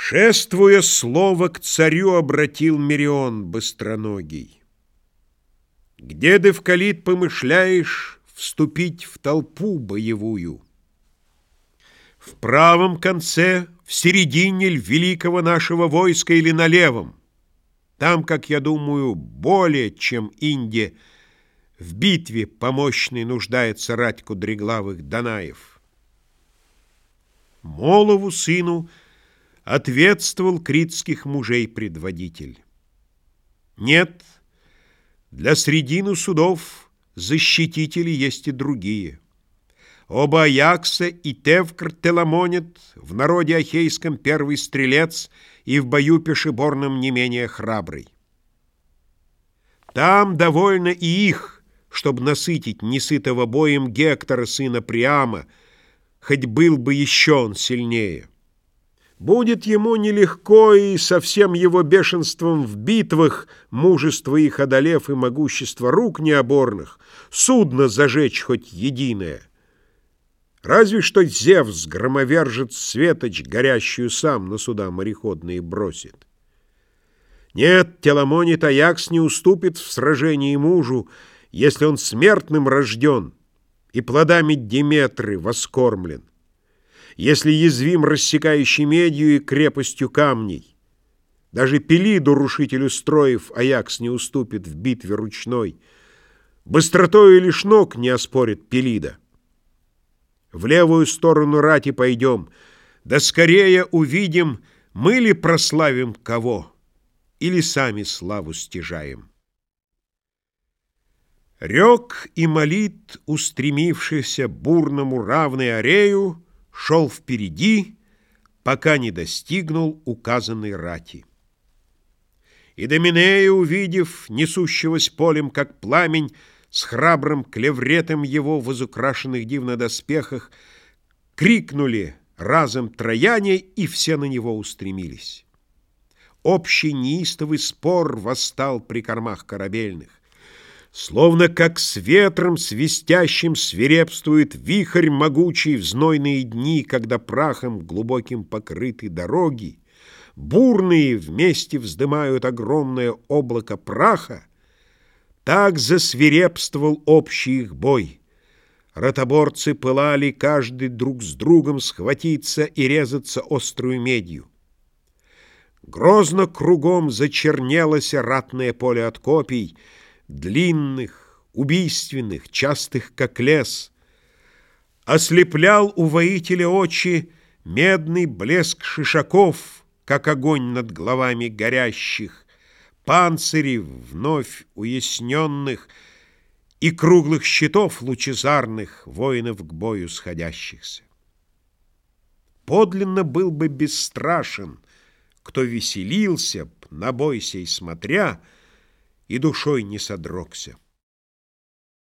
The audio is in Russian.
Шествуя слово к царю обратил Мирион быстроногий. Где ты в калит помышляешь вступить в толпу боевую? В правом конце, в середине ль великого нашего войска или на левом? Там, как я думаю, более, чем Инде, в битве помощной нуждается рать кудреглавых Данаев. Молову сыну — ответствовал критских мужей предводитель. Нет, для средину судов защитители есть и другие. Оба Аякса и Тевкр Теламонит, в народе ахейском первый стрелец и в бою пешеборном не менее храбрый. Там довольно и их, чтобы насытить несытого боем Гектора, сына Приама, хоть был бы еще он сильнее. Будет ему нелегко и со всем его бешенством в битвах, мужество их одолев и могущество рук необорных, судно зажечь хоть единое. Разве что Зевс, громовержец светоч, горящую сам на суда мореходные бросит. Нет, Теламонит Аякс не уступит в сражении мужу, если он смертным рожден и плодами Диметры воскормлен если язвим рассекающей медью и крепостью камней. Даже Пелиду, рушителю строев, Аякс не уступит в битве ручной. Быстротой лишь ног не оспорит Пелида. В левую сторону рати пойдем, да скорее увидим, мы ли прославим кого, или сами славу стяжаем. Рек и молит, устремившийся бурному равной арею, шел впереди, пока не достигнул указанной рати. И Доминея, увидев, несущегося полем, как пламень, с храбрым клевретом его в изукрашенных дивно доспехах, крикнули разом трояне, и все на него устремились. Общий неистовый спор восстал при кормах корабельных. Словно как с ветром свистящим свирепствует вихрь могучий в знойные дни, когда прахом глубоким покрыты дороги, бурные вместе вздымают огромное облако праха, так засвирепствовал общий их бой. Ротоборцы пылали каждый друг с другом схватиться и резаться острую медью. Грозно кругом зачернелось ратное поле от копий — длинных, убийственных, частых, как лес. Ослеплял у воителя очи медный блеск шишаков, как огонь над головами горящих, панцирей вновь уясненных и круглых щитов лучезарных воинов к бою сходящихся. Подлинно был бы бесстрашен, кто веселился, на бой сей смотря, и душой не содрогся.